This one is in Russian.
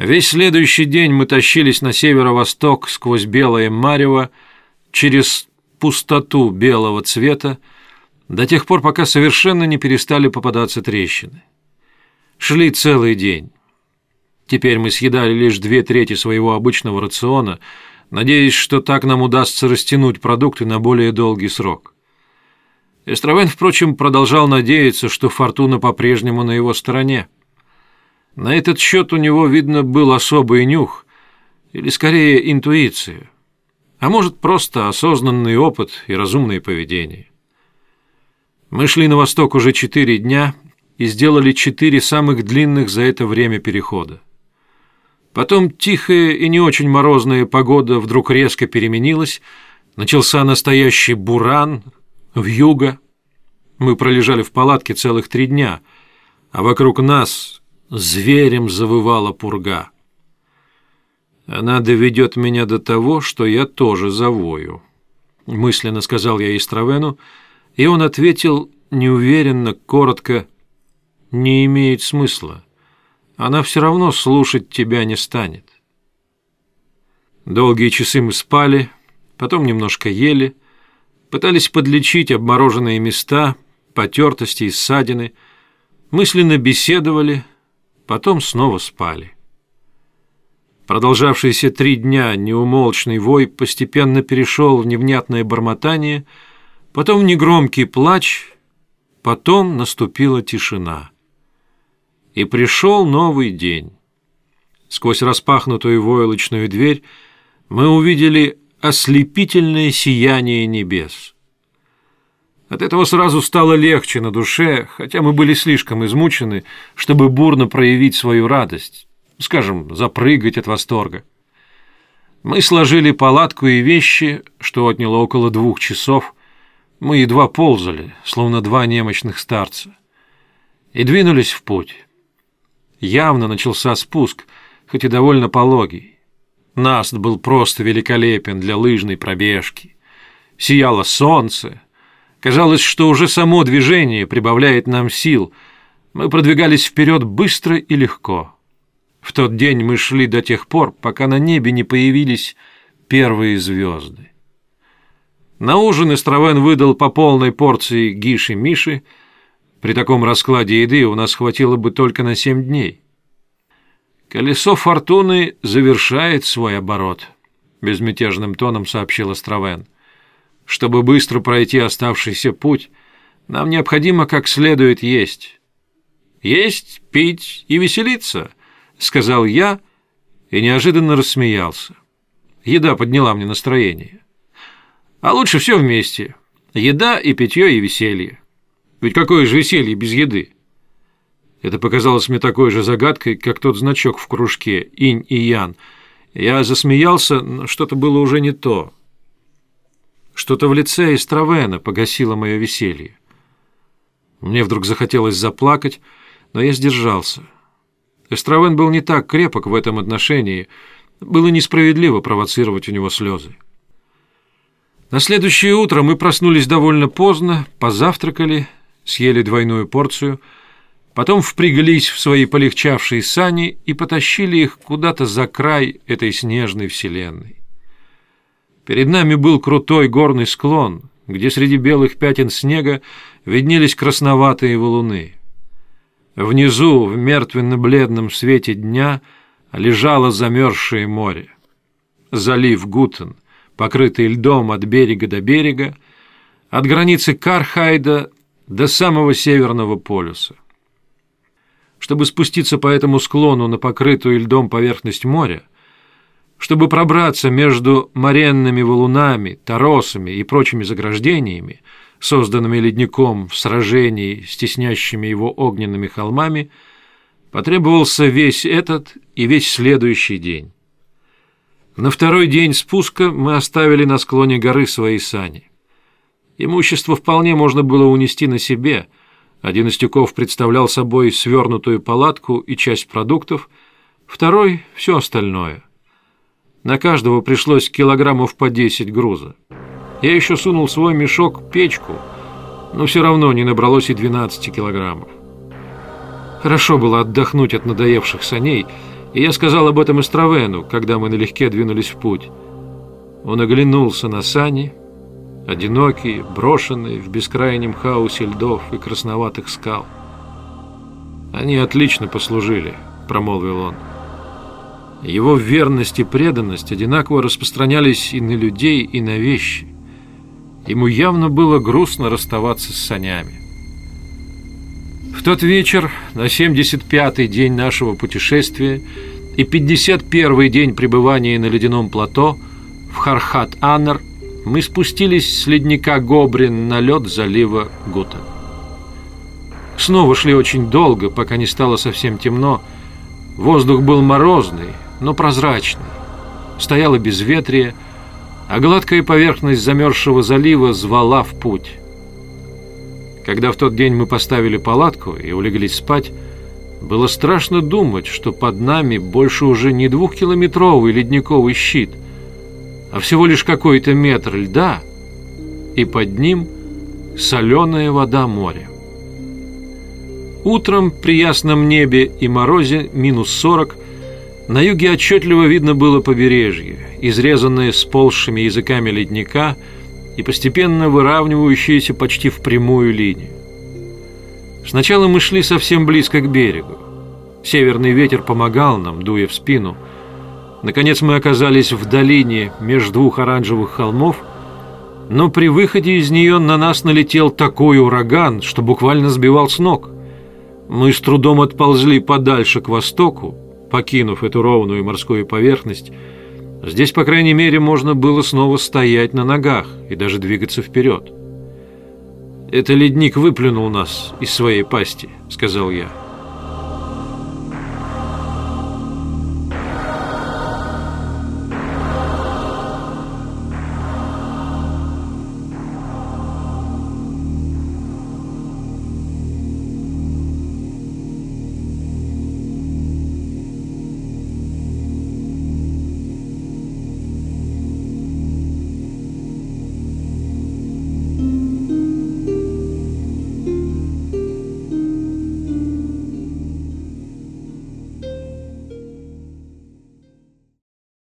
Весь следующий день мы тащились на северо-восток сквозь белое марево, через пустоту белого цвета, до тех пор, пока совершенно не перестали попадаться трещины. Шли целый день. Теперь мы съедали лишь две трети своего обычного рациона, надеясь, что так нам удастся растянуть продукты на более долгий срок. Эстравен, впрочем, продолжал надеяться, что фортуна по-прежнему на его стороне. На этот счет у него, видно, был особый нюх, или скорее интуиция, а может, просто осознанный опыт и разумное поведение. Мы шли на восток уже четыре дня и сделали четыре самых длинных за это время перехода. Потом тихая и не очень морозная погода вдруг резко переменилась, начался настоящий буран, вьюга. Мы пролежали в палатке целых три дня, а вокруг нас Зверем завывала пурга. Она доведет меня до того, что я тоже завою. Мысленно сказал я Истравену, и он ответил неуверенно, коротко, «Не имеет смысла. Она все равно слушать тебя не станет». Долгие часы мы спали, потом немножко ели, пытались подлечить обмороженные места, потертости и ссадины, мысленно беседовали — потом снова спали. Продолжавшийся три дня неумолчный вой постепенно перешел в невнятное бормотание, потом в негромкий плач, потом наступила тишина. И пришел новый день. Сквозь распахнутую войлочную дверь мы увидели ослепительное сияние небес. От этого сразу стало легче на душе, хотя мы были слишком измучены, чтобы бурно проявить свою радость, скажем, запрыгать от восторга. Мы сложили палатку и вещи, что отняло около двух часов. Мы едва ползали, словно два немощных старца, и двинулись в путь. Явно начался спуск, хоть и довольно пологий. Наст был просто великолепен для лыжной пробежки. Сияло солнце, Казалось, что уже само движение прибавляет нам сил. Мы продвигались вперед быстро и легко. В тот день мы шли до тех пор, пока на небе не появились первые звезды. На ужин Истравен выдал по полной порции гиши-миши. При таком раскладе еды у нас хватило бы только на семь дней. «Колесо фортуны завершает свой оборот», — безмятежным тоном сообщил Островен. Чтобы быстро пройти оставшийся путь, нам необходимо как следует есть. Есть, пить и веселиться, сказал я и неожиданно рассмеялся. Еда подняла мне настроение. А лучше все вместе. Еда и питье и веселье. Ведь какое же веселье без еды? Это показалось мне такой же загадкой, как тот значок в кружке «Инь и Ян». Я засмеялся, но что-то было уже не то. Что-то в лице Эстравена погасило мое веселье. Мне вдруг захотелось заплакать, но я сдержался. Эстравен был не так крепок в этом отношении, было несправедливо провоцировать у него слезы. На следующее утро мы проснулись довольно поздно, позавтракали, съели двойную порцию, потом впряглись в свои полегчавшие сани и потащили их куда-то за край этой снежной вселенной. Перед нами был крутой горный склон, где среди белых пятен снега виднелись красноватые валуны. Внизу, в мертвенно-бледном свете дня, лежало замерзшее море. Залив Гутен, покрытый льдом от берега до берега, от границы Кархайда до самого Северного полюса. Чтобы спуститься по этому склону на покрытую льдом поверхность моря, чтобы пробраться между моренными валунами, торосами и прочими заграждениями, созданными ледником в сражении с теснящими его огненными холмами, потребовался весь этот и весь следующий день. На второй день спуска мы оставили на склоне горы свои сани. Имущество вполне можно было унести на себе. Один из тюков представлял собой свернутую палатку и часть продуктов, второй — все остальное — на каждого пришлось килограммов по 10 груза. Я еще сунул свой мешок печку, но все равно не набралось и 12 килограммов. Хорошо было отдохнуть от надоевших саней И я сказал об этом Истравену, когда мы налегке двинулись в путь. Он оглянулся на сани, одинокие, брошенные в бескрайнем хаосе льдов и красноватых скал. «Они отлично послужили», — промолвил он. Его верность и преданность одинаково распространялись и на людей, и на вещи. Ему явно было грустно расставаться с санями. В тот вечер, на 75-й день нашего путешествия и 51-й день пребывания на ледяном плато в Хархат-Аннер, мы спустились с ледника Гобрин на лед залива Гута. Снова шли очень долго, пока не стало совсем темно. Воздух был морозный, но прозрачный. Стояло безветрие, а гладкая поверхность замерзшего залива звала в путь. Когда в тот день мы поставили палатку и улеглись спать, было страшно думать, что под нами больше уже не двухкилометровый ледниковый щит, а всего лишь какой-то метр льда, и под ним соленая вода моря. Утром при ясном небе и морозе минус сорок на юге отчетливо видно было побережье, изрезанное сползшими языками ледника и постепенно выравнивающееся почти в прямую линию. Сначала мы шли совсем близко к берегу. Северный ветер помогал нам, дуя в спину. Наконец мы оказались в долине между двух оранжевых холмов, но при выходе из нее на нас налетел такой ураган, что буквально сбивал с ног. Мы с трудом отползли подальше к востоку, покинув эту ровную морскую поверхность, здесь, по крайней мере, можно было снова стоять на ногах и даже двигаться вперед. «Это ледник выплюнул нас из своей пасти», — сказал я.